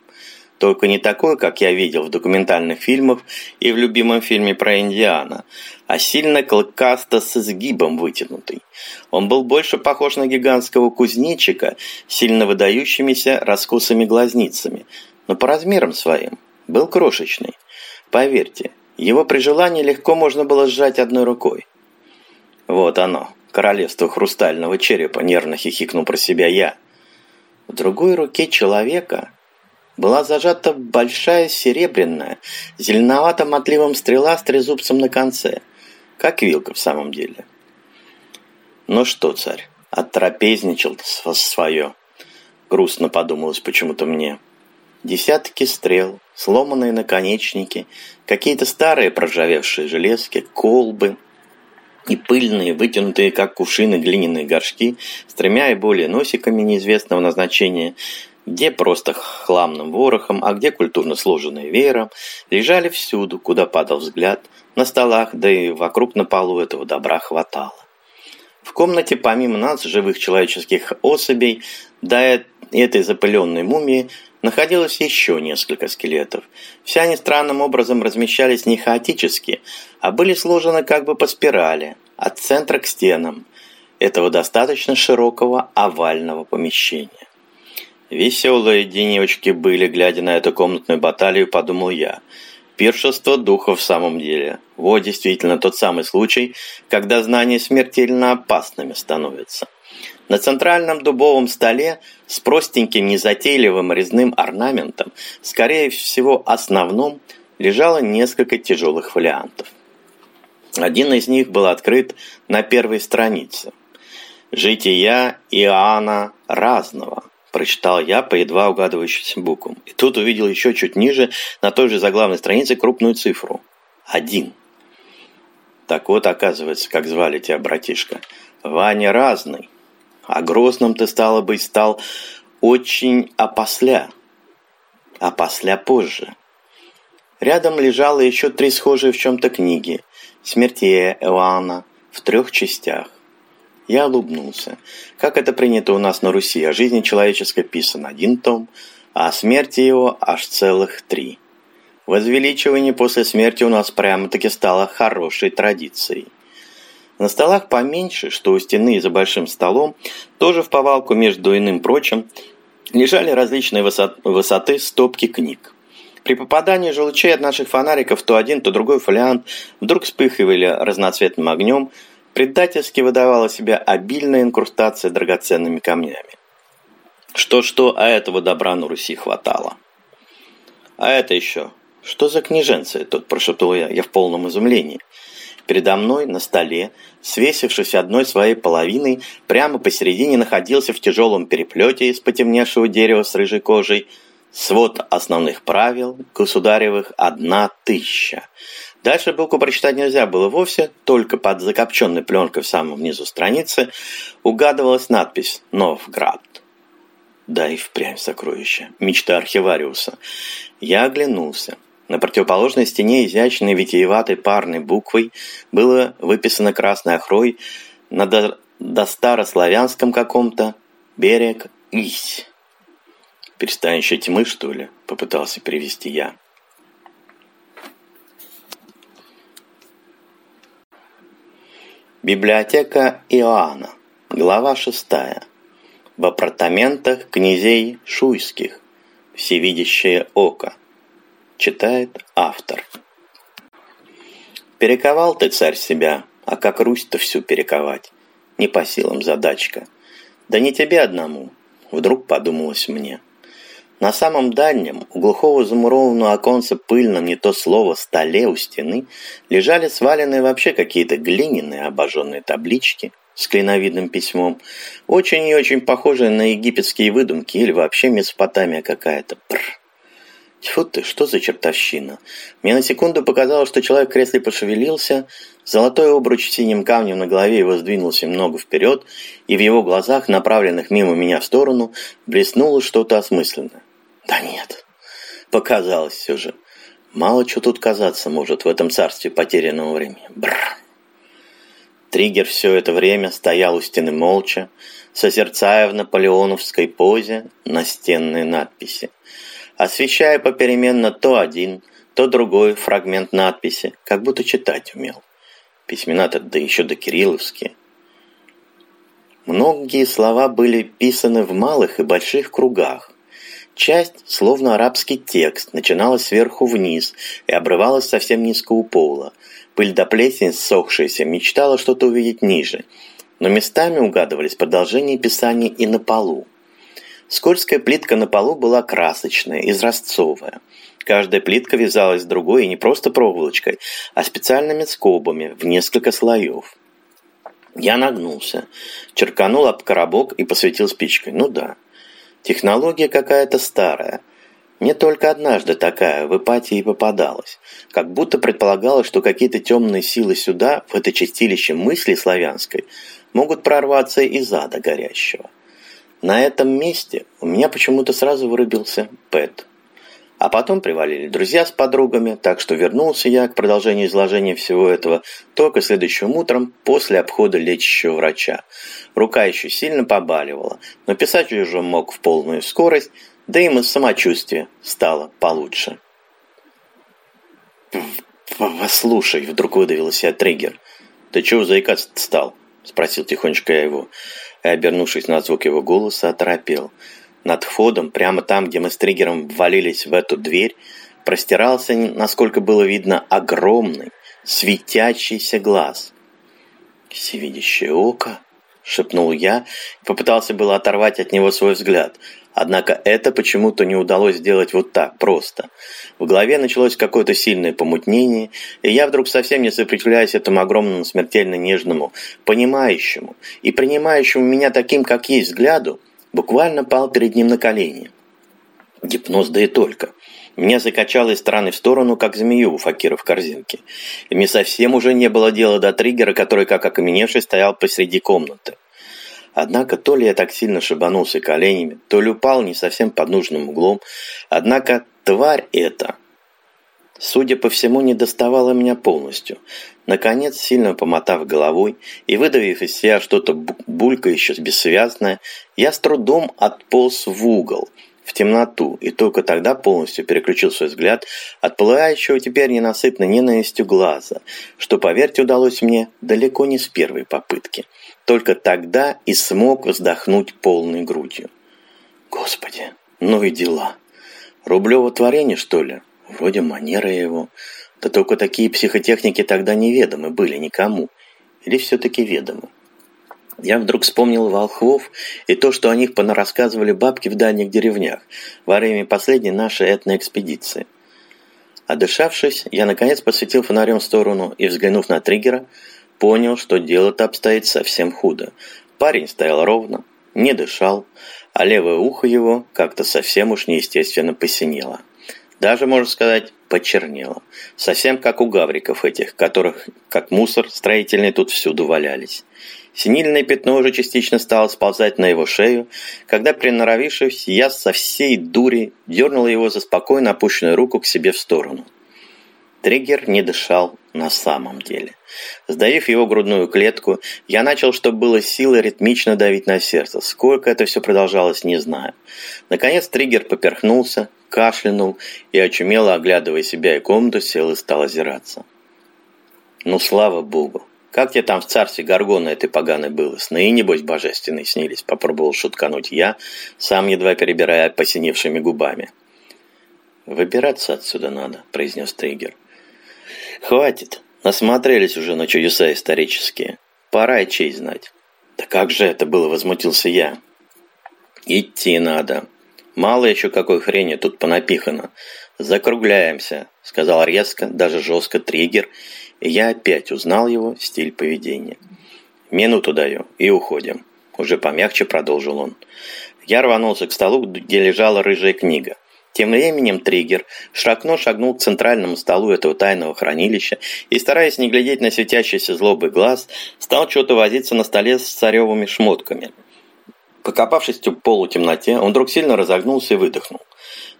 Speaker 1: Только не такой, как я видел в документальных фильмах и в любимом фильме про Индиана, а сильно клыкасто с изгибом вытянутый. Он был больше похож на гигантского кузнечика, сильно выдающимися раскосыми глазницами, но по размерам своим был крошечный. Поверьте, его при желании легко можно было сжать одной рукой. Вот оно, королевство хрустального черепа, нервно хихикнул про себя я. В другой руке человека была зажата большая серебряная, зеленовато-мотливым стрела с трезубцем на конце, как вилка в самом деле. Ну что, царь, оттрапезничал свое, грустно подумалось почему-то мне. Десятки стрел, сломанные наконечники, какие-то старые проржавевшие железки, колбы – и пыльные, вытянутые, как кувшины, глиняные горшки с тремя и более носиками неизвестного назначения, где просто хламным ворохом, а где культурно сложенные веером, лежали всюду, куда падал взгляд, на столах, да и вокруг на полу этого добра хватало. В комнате помимо нас, живых человеческих особей, до этой запыленной мумии, находилось еще несколько скелетов. Все они странным образом размещались не хаотически, а были сложены как бы по спирали, от центра к стенам этого достаточно широкого овального помещения. Веселые денечки были, глядя на эту комнатную баталию, подумал я. Пиршество духа в самом деле. Вот действительно тот самый случай, когда знания смертельно опасными становятся. На центральном дубовом столе с простеньким незатейливым резным орнаментом, скорее всего основном, лежало несколько тяжелых фолиантов. Один из них был открыт на первой странице. «Жития Иоанна Разного», прочитал я по едва угадывающимся буквам. И тут увидел еще чуть ниже, на той же заглавной странице, крупную цифру. Один. Так вот, оказывается, как звали тебя, братишка. Ваня Разный. А Грозным ты, стало быть, стал очень опосля. Опосля позже. Рядом лежало еще три схожие в чем-то книги. «Смертия Иоанна» в трех частях. Я улыбнулся. Как это принято у нас на Руси, о жизни человеческой писан один том, а о смерти его аж целых три. Возвеличивание после смерти у нас прямо-таки стало хорошей традицией. На столах поменьше, что у стены и за большим столом, тоже в повалку между иным прочим, лежали различные высоты стопки книг. При попадании же лучей от наших фонариков то один, то другой фолиант вдруг вспыхивали разноцветным огнем, предательски выдавала себя обильная инкрустация драгоценными камнями. Что-что, а этого добра на Руси хватало. А это еще, что за княженцы тут, прошептал я, я в полном изумлении. Передо мной на столе, свесившись одной своей половиной, прямо посередине находился в тяжелом переплете из потемневшего дерева с рыжей кожей свод основных правил государевых одна тысяча. Дальше булку прочитать нельзя было вовсе, только под закопченной пленкой в самом внизу страницы угадывалась надпись «Новград». Да и впрямь сокровище. Мечта архивариуса. Я оглянулся. На противоположной стене изящной витиеватой парной буквой было выписано красной охрой на до, до старославянском каком-то «Берег Ись». «Перестанющая тьмы, что ли?» – попытался перевести я. Библиотека Иоанна. Глава шестая. В апартаментах князей Шуйских. Всевидящее око. Читает автор. Перековал ты, царь, себя, а как Русь-то всю перековать? Не по силам задачка. Да не тебе одному, вдруг подумалось мне. На самом дальнем, у глухого замурованного оконца пыльном не то слово столе у стены, лежали сваленные вообще какие-то глиняные обожженные таблички с клиновидным письмом, очень и очень похожие на египетские выдумки или вообще Месопотамия какая-то. Пррр. Тьфу ты, что за чертовщина? Мне на секунду показалось, что человек в кресле пошевелился, золотой обруч с синим камнем на голове его сдвинулся много вперед, и в его глазах, направленных мимо меня в сторону, блеснуло что-то осмысленное. Да нет, показалось все же. Мало что тут казаться может в этом царстве потерянного времени. Бррр. Триггер все это время стоял у стены молча, созерцая в наполеоновской позе настенные надписи освещая попеременно то один, то другой фрагмент надписи, как будто читать умел. Письмена-то да еще до кирилловские. Многие слова были писаны в малых и больших кругах. Часть, словно арабский текст, начиналась сверху вниз и обрывалась совсем низко у пола. Пыль до плесень, ссохшаяся, мечтала что-то увидеть ниже, но местами угадывались продолжения писания и на полу. Скользкая плитка на полу была красочная, изразцовая. Каждая плитка вязалась с другой не просто проволочкой, а специальными скобами в несколько слоев. Я нагнулся, черканул об коробок и посветил спичкой. Ну да, технология какая-то старая. Мне только однажды такая в Ипатии попадалась. Как будто предполагалось, что какие-то темные силы сюда, в это чистилище мысли славянской, могут прорваться из ада горящего. На этом месте у меня почему-то сразу вырубился Пэт. А потом привалили друзья с подругами, так что вернулся я к продолжению изложения всего этого только следующим утром после обхода лечащего врача. Рука еще сильно побаливала, но писать уже мог в полную скорость, да и самочувствие стало получше. «Послушай», — вдруг выдавил себя триггер. «Ты чего заикаться стал?» — спросил тихонечко я его и, обернувшись на звук его голоса, оторопел. Над входом, прямо там, где мы с триггером ввалились в эту дверь, простирался, насколько было видно, огромный, светящийся глаз. «Всевидящее око?» — шепнул я и попытался было оторвать от него свой взгляд — Однако это почему-то не удалось сделать вот так, просто. В голове началось какое-то сильное помутнение, и я вдруг совсем не сопротивляясь этому огромному смертельно нежному, понимающему и принимающему меня таким, как есть взгляду, буквально пал перед ним на колени. Гипноз да и только. Меня закачало из стороны в сторону, как змею у факира в корзинке. И мне совсем уже не было дела до триггера, который, как окаменевший, стоял посреди комнаты. Однако то ли я так сильно шибанулся коленями, то ли упал не совсем под нужным углом. Однако тварь эта, судя по всему, не доставала меня полностью. Наконец, сильно помотав головой и выдавив из себя что-то булькающее, бессвязное, я с трудом отполз в угол – в темноту, и только тогда полностью переключил свой взгляд от пылающего теперь ненасытной ненавистью глаза, что, поверьте, удалось мне далеко не с первой попытки. Только тогда и смог вздохнуть полной грудью. Господи, ну и дела. Рублево творение, что ли? Вроде манера его. Да только такие психотехники тогда неведомы были никому. Или все-таки ведомы? Я вдруг вспомнил волхвов и то, что о них понарассказывали бабки в дальних деревнях во время последней нашей этноэкспедиции. Отдышавшись, я наконец посветил фонарем в сторону и, взглянув на триггера, понял, что дело-то обстоит совсем худо. Парень стоял ровно, не дышал, а левое ухо его как-то совсем уж неестественно посинело. Даже, можно сказать, почернело. Совсем как у гавриков этих, которых, как мусор строительный, тут всюду валялись. Синильное пятно уже частично стало сползать на его шею, когда, приноровившись, я со всей дури дернул его за спокойно опущенную руку к себе в сторону. Триггер не дышал на самом деле. Сдавив его грудную клетку, я начал, чтобы было силы, ритмично давить на сердце. Сколько это все продолжалось, не знаю. Наконец триггер поперхнулся, кашлянул и, очумело оглядывая себя и комнату, сел и стал озираться. Ну, слава богу. Как тебе там в царстве Гаргона этой поганой было? Сны, небось, божественные снились, попробовал шуткануть я, сам едва перебирая посиневшими губами. «Выбираться отсюда надо», — произнес Триггер. «Хватит, насмотрелись уже на чудеса исторические. Пора и честь знать». «Да как же это было?» — возмутился я. «Идти надо», Мало еще какой хрени тут понапихано. Закругляемся, сказал резко, даже жестко триггер, и я опять узнал его стиль поведения. Минуту даю и уходим. Уже помягче продолжил он. Я рванулся к столу, где лежала рыжая книга. Тем временем триггер шракно шагнул к центральному столу этого тайного хранилища и, стараясь не глядеть на светящийся злобый глаз, стал что-то возиться на столе с царевыми шмотками. Покопавшись в полутемноте, он вдруг сильно разогнулся и выдохнул.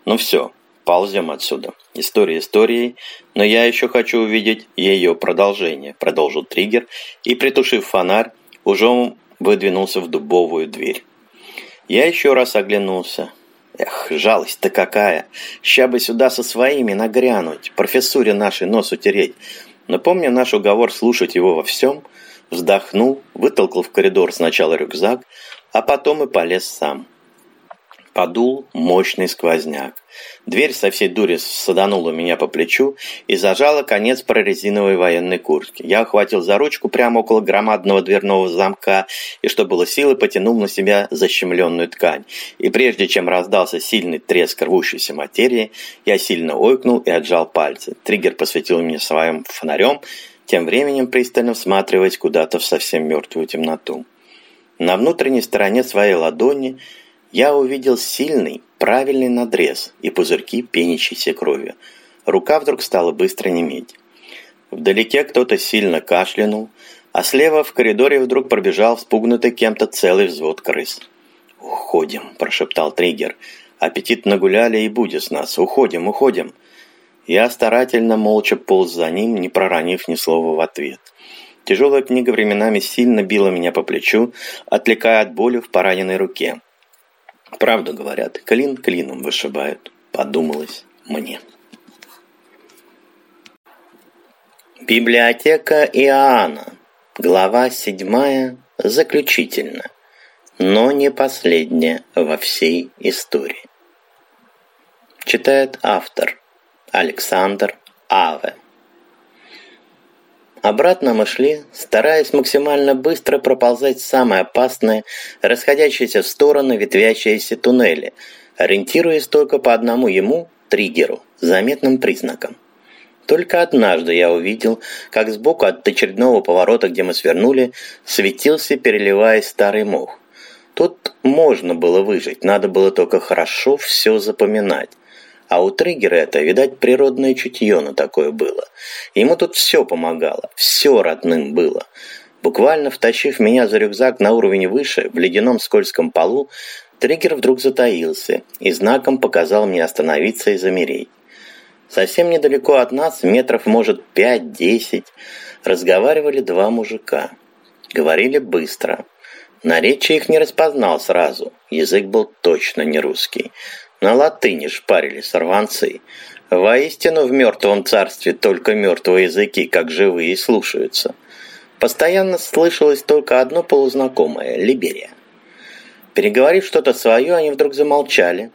Speaker 1: «Ну все, ползем отсюда. История историей, но я еще хочу увидеть ее продолжение», продолжил триггер и, притушив фонарь, уже выдвинулся в дубовую дверь. Я еще раз оглянулся. Эх, жалость-то какая. Ща бы сюда со своими нагрянуть, профессуре нашей нос утереть. Но помню наш уговор слушать его во всем, вздохнул, вытолкал в коридор сначала рюкзак, а потом и полез сам. Подул мощный сквозняк. Дверь со всей дури саданула меня по плечу и зажала конец прорезиновой военной куртки. Я охватил за ручку прямо около громадного дверного замка и, что было силы, потянул на себя защемленную ткань. И прежде чем раздался сильный треск рвущейся материи, я сильно ойкнул и отжал пальцы. Триггер посветил мне своим фонарем, тем временем пристально всматриваясь куда-то в совсем мертвую темноту. На внутренней стороне своей ладони я увидел сильный, правильный надрез и пузырьки пенящейся крови. Рука вдруг стала быстро неметь. Вдалеке кто-то сильно кашлянул, а слева в коридоре вдруг пробежал вспугнутый кем-то целый взвод крыс. «Уходим», – прошептал триггер. «Аппетит нагуляли и будет с нас. Уходим, уходим». Я старательно молча полз за ним, не проронив ни слова в ответ. Тяжелая книга временами сильно била меня по плечу, отвлекая от боли в пораненной руке. Правду говорят, клин клином вышибают, подумалось мне. Библиотека Иоанна. Глава седьмая. Заключительно. Но не последняя во всей истории. Читает автор Александр Аве. Обратно мы шли, стараясь максимально быстро проползать самые опасные, расходящиеся в стороны ветвящиеся туннели, ориентируясь только по одному ему, триггеру, заметным признакам. Только однажды я увидел, как сбоку от очередного поворота, где мы свернули, светился, переливаясь старый мох. Тут можно было выжить, надо было только хорошо все запоминать. А у триггера это, видать, природное чутье на такое было. Ему тут все помогало, все родным было. Буквально втащив меня за рюкзак на уровень выше, в ледяном скользком полу, триггер вдруг затаился и знаком показал мне остановиться и замереть. Совсем недалеко от нас, метров, может, пять-десять, разговаривали два мужика. Говорили быстро. Наречие их не распознал сразу, язык был точно не русский. На латыни шпарили сорванцы. Воистину в мертвом царстве только мертвые языки, как живые, слушаются. Постоянно слышалось только одно полузнакомое – Либерия. Переговорив что-то свое, они вдруг замолчали.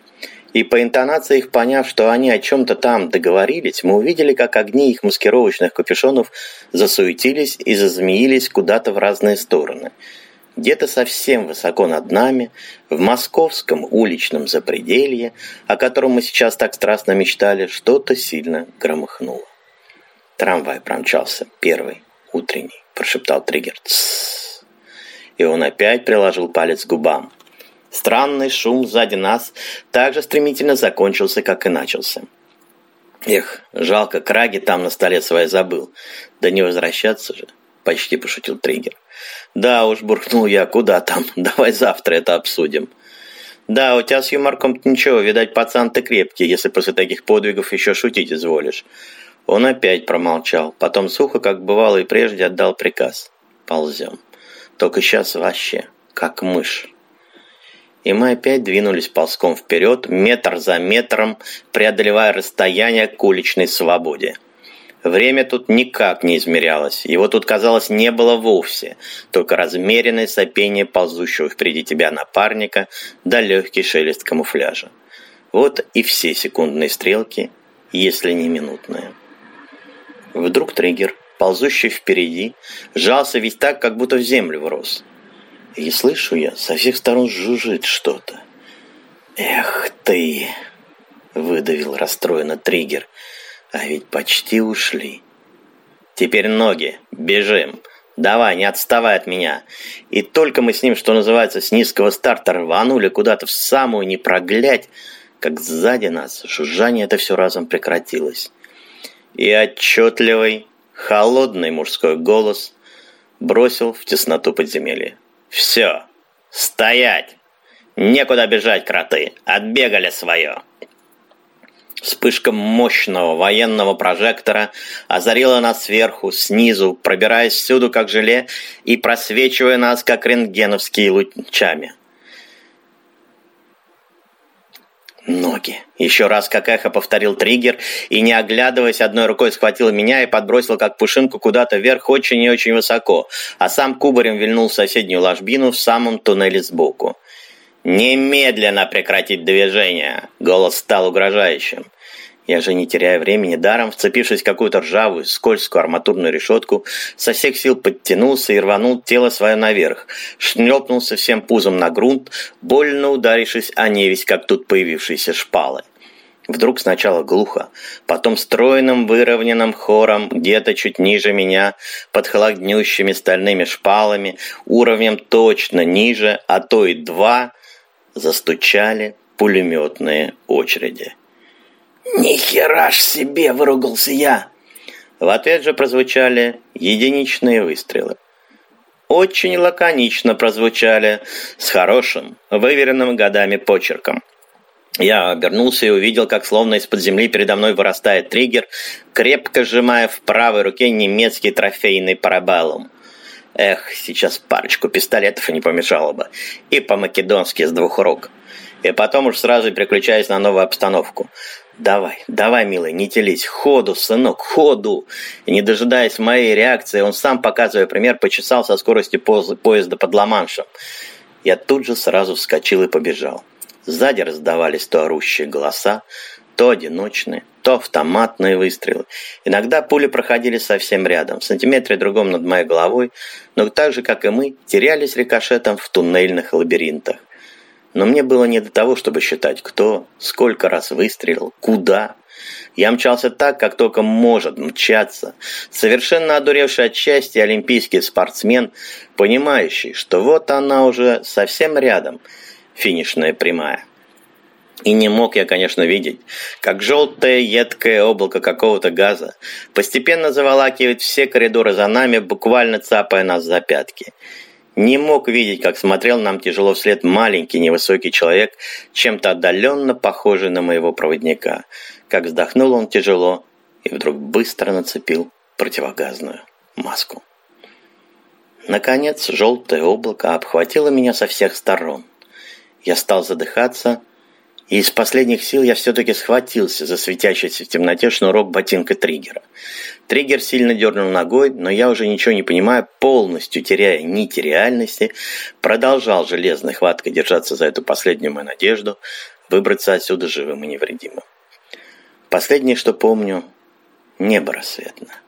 Speaker 1: И по интонации их поняв, что они о чем-то там договорились, мы увидели, как огни их маскировочных капюшонов засуетились и зазмеились куда-то в разные стороны – где-то совсем высоко над нами, в московском уличном запределье, о котором мы сейчас так страстно мечтали, что-то сильно громыхнуло. Трамвай промчался, первый, утренний, прошептал триггер. Тссс. И он опять приложил палец к губам. Странный шум сзади нас так же стремительно закончился, как и начался. Эх, жалко, краги там на столе свои забыл. Да не возвращаться же, почти пошутил триггер. «Да уж», – буркнул я, – «куда там? Давай завтра это обсудим». «Да, у тебя с юморком ничего, видать, пацан ты крепкий, если после таких подвигов еще шутить изволишь». Он опять промолчал, потом сухо, как бывало и прежде, отдал приказ. «Ползем. Только сейчас вообще, как мышь». И мы опять двинулись ползком вперед, метр за метром, преодолевая расстояние к уличной свободе. Время тут никак не измерялось, его тут, казалось, не было вовсе, только размеренное сопение ползущего впереди тебя напарника да легкий шелест камуфляжа. Вот и все секундные стрелки, если не минутные. Вдруг триггер, ползущий впереди, сжался весь так, как будто в землю врос. И слышу я, со всех сторон жужжит что-то. «Эх ты!» — выдавил расстроенно триггер. «А ведь почти ушли». «Теперь ноги, бежим!» Давай, не отставай от меня. И только мы с ним, что называется, с низкого старта рванули куда-то в самую непроглядь, как сзади нас жужжание это все разом прекратилось. И отчетливый, холодный мужской голос бросил в тесноту подземелья. «Все! Стоять! Некуда бежать, кроты! Отбегали свое!» Вспышка мощного военного прожектора озарила нас сверху, снизу, пробираясь всюду, как желе, и просвечивая нас, как рентгеновские лучами. Ноги. Еще раз, как эхо, повторил триггер и, не оглядываясь, одной рукой схватил меня и подбросил, как пушинку, куда-то вверх, очень и очень высоко, а сам кубарем вильнул в соседнюю ложбину в самом туннеле сбоку. «Немедленно прекратить движение!» Голос стал угрожающим. Я же, не теряя времени даром, вцепившись в какую-то ржавую, скользкую арматурную решетку, со всех сил подтянулся и рванул тело свое наверх, шлепнулся всем пузом на грунт, больно ударившись о невесть, как тут появившиеся шпалы. Вдруг сначала глухо, потом стройным выровненным хором, где-то чуть ниже меня, под холоднющими стальными шпалами, уровнем точно ниже, а то и два, застучали пулеметные очереди.
Speaker 2: «Ни хера ж себе!» – выругался я.
Speaker 1: В ответ же прозвучали единичные выстрелы. Очень лаконично прозвучали, с хорошим, выверенным годами почерком. Я обернулся и увидел, как словно из-под земли передо мной вырастает триггер, крепко сжимая в правой руке немецкий трофейный парабеллум. Эх, сейчас парочку пистолетов не помешало бы. И по-македонски с двух рук. И потом уж сразу переключаясь на новую обстановку. «Давай, давай, милый, не телись, ходу, сынок, ходу!» И не дожидаясь моей реакции, он сам, показывая пример, почесал со скоростью поезда под Ла-Маншем. Я тут же сразу вскочил и побежал. Сзади раздавались то орущие голоса, то одиночные, то автоматные выстрелы. Иногда пули проходили совсем рядом, в сантиметре другом над моей головой, но так же, как и мы, терялись рикошетом в туннельных лабиринтах. Но мне было не до того, чтобы считать, кто, сколько раз выстрелил, куда. Я мчался так, как только может мчаться. Совершенно одуревший от счастья олимпийский спортсмен, понимающий, что вот она уже совсем рядом, финишная прямая. И не мог я, конечно, видеть, как желтое едкое облако какого-то газа постепенно заволакивает все коридоры за нами, буквально цапая нас за пятки. Не мог видеть, как смотрел нам тяжело вслед маленький невысокий человек, чем-то отдаленно похожий на моего проводника. Как вздохнул он тяжело и вдруг быстро нацепил противогазную маску. Наконец, желтое облако обхватило меня со всех сторон. Я стал задыхаться, и из последних сил я все-таки схватился за светящийся в темноте шнурок ботинка триггера. Триггер сильно дернул ногой, но я уже ничего не понимая, полностью теряя нити реальности, продолжал железной хваткой держаться за эту последнюю мою надежду выбраться отсюда живым и невредимым. Последнее, что помню, небо рассветное,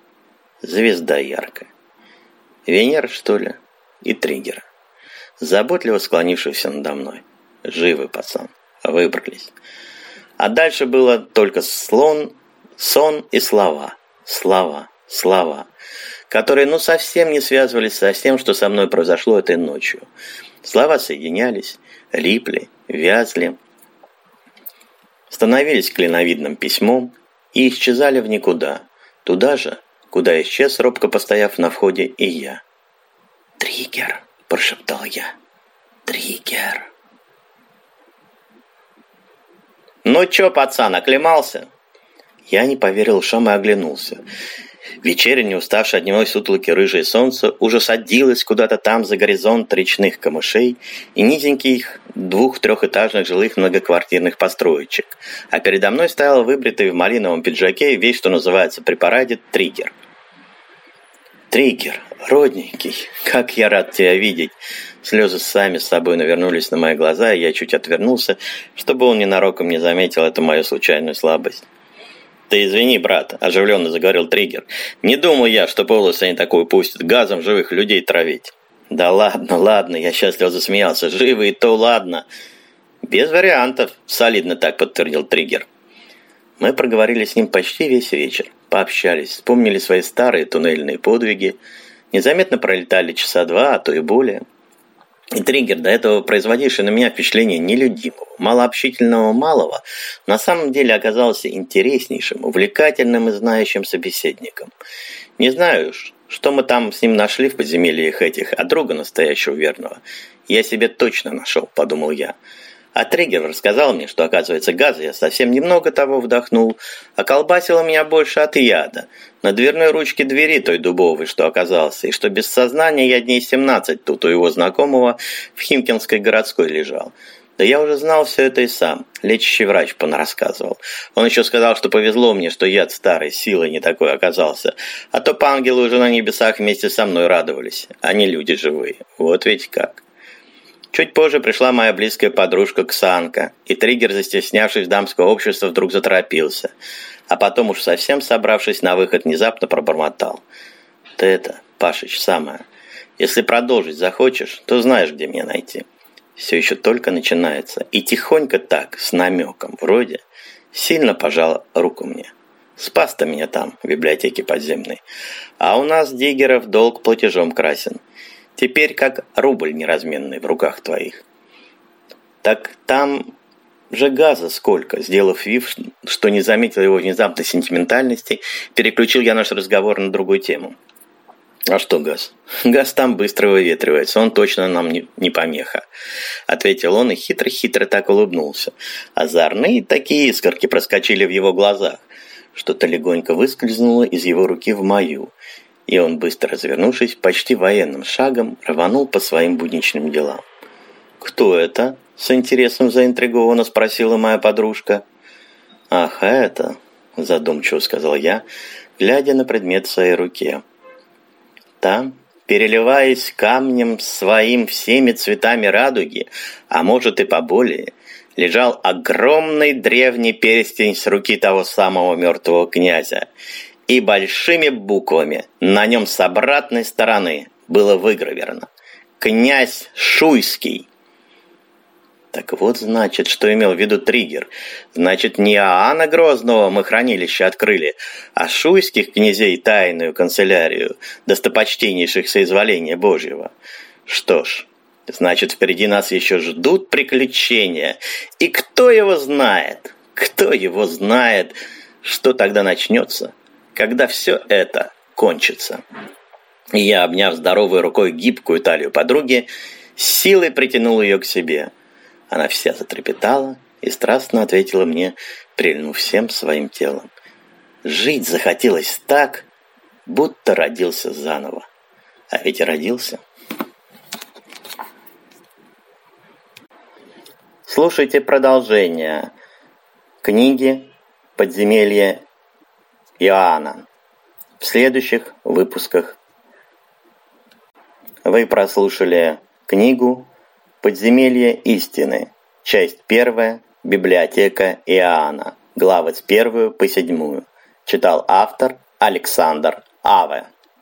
Speaker 1: звезда яркая. Венера, что ли, и триггера, заботливо склонившийся надо мной. Живый пацан выбрались. А дальше было только слон, сон и слова, слова, слова, которые ну совсем не связывались со всем, что со мной произошло этой ночью. Слова соединялись, липли, вязли, становились клиновидным письмом и исчезали в никуда, туда же, куда исчез, робко постояв на входе, и я.
Speaker 2: «Триггер!» – прошептал я. «Триггер!»
Speaker 1: «Ну чё, пацан, оклемался?» Я не поверил ушам и оглянулся. Вечернее, уставшее от дневной сутолоки рыжее солнце уже садилось куда-то там за горизонт речных камышей и низеньких двух-трехэтажных жилых многоквартирных построечек. А передо мной стоял выбритый в малиновом пиджаке весь, что называется при параде, триггер. «Триггер, родненький, как я рад тебя видеть!» Слезы сами с собой навернулись на мои глаза, и я чуть отвернулся, чтобы он ненароком не заметил эту мою случайную слабость. «Ты извини, брат», – оживленно заговорил Триггер. «Не думал я, что полосы они такую пустят, газом живых людей травить». «Да ладно, ладно», – я счастливо засмеялся. «Живы и то ладно». «Без вариантов», – солидно так подтвердил Триггер. Мы проговорили с ним почти весь вечер, пообщались, вспомнили свои старые туннельные подвиги, незаметно пролетали часа два, а то и более. И триггер, до этого производивший на меня впечатление нелюдимого, малообщительного малого, на самом деле оказался интереснейшим, увлекательным и знающим собеседником. Не знаю что мы там с ним нашли в подземельях этих, а друга настоящего верного. Я себе точно нашел, подумал я. А триггер рассказал мне, что, оказывается, газа я совсем немного того вдохнул, а колбасило меня больше от яда. На дверной ручке двери той дубовой, что оказался, и что без сознания я дней 17 тут у его знакомого в Химкинской городской лежал. Да я уже знал все это и сам. Лечащий врач понарассказывал. Он еще сказал, что повезло мне, что яд старой силы не такой оказался. А то по ангелу уже на небесах вместе со мной радовались. Они люди живые. Вот ведь как. Чуть позже пришла моя близкая подружка Ксанка, и триггер, застеснявшись дамского общества, вдруг заторопился. А потом уж совсем собравшись на выход, внезапно пробормотал. «Ты это, Пашич, самое. Если продолжить захочешь, то знаешь, где меня найти». Все еще только начинается. И тихонько так, с намеком, вроде, сильно пожал руку мне. Спас-то меня там, в библиотеке подземной. А у нас, диггеров, долг платежом красен. Теперь как рубль неразменный в руках твоих. Так там же газа сколько. Сделав вид, что не заметил его внезапной сентиментальности, переключил я наш разговор на другую тему. «А что газ? Газ там быстро выветривается, он точно нам не, не помеха», — ответил он и хитро-хитро так улыбнулся. Озорные такие искорки проскочили в его глазах. Что-то легонько выскользнуло из его руки в мою, и он, быстро развернувшись, почти военным шагом рванул по своим будничным делам. «Кто это?» – с интересом заинтригованно спросила моя подружка. «Ах, это!» – задумчиво сказал я, глядя на предмет в своей руке. Там, переливаясь камнем своим всеми цветами радуги, а может и поболее, лежал огромный древний перстень с руки того самого мертвого князя, и большими буквами на нем с обратной стороны было выгравировано «Князь Шуйский». Так вот, значит, что имел в виду триггер. Значит, не Аана Грозного мы хранилище открыли, а шуйских князей тайную канцелярию, достопочтеннейших соизволения Божьего. Что ж, значит, впереди нас еще ждут приключения. И кто его знает, кто его знает, что тогда начнется? Когда все это кончится. И я, обняв здоровой рукой гибкую талию подруги, силой притянул ее к себе. Она вся затрепетала и страстно ответила мне, прильнув всем своим телом. Жить захотелось так, будто родился заново. А ведь родился. Слушайте продолжение книги «Подземелье Иоанна. В следующих выпусках вы прослушали книгу «Подземелье истины», часть первая, библиотека Иоанна, главы с первую по седьмую. Читал автор Александр Аве.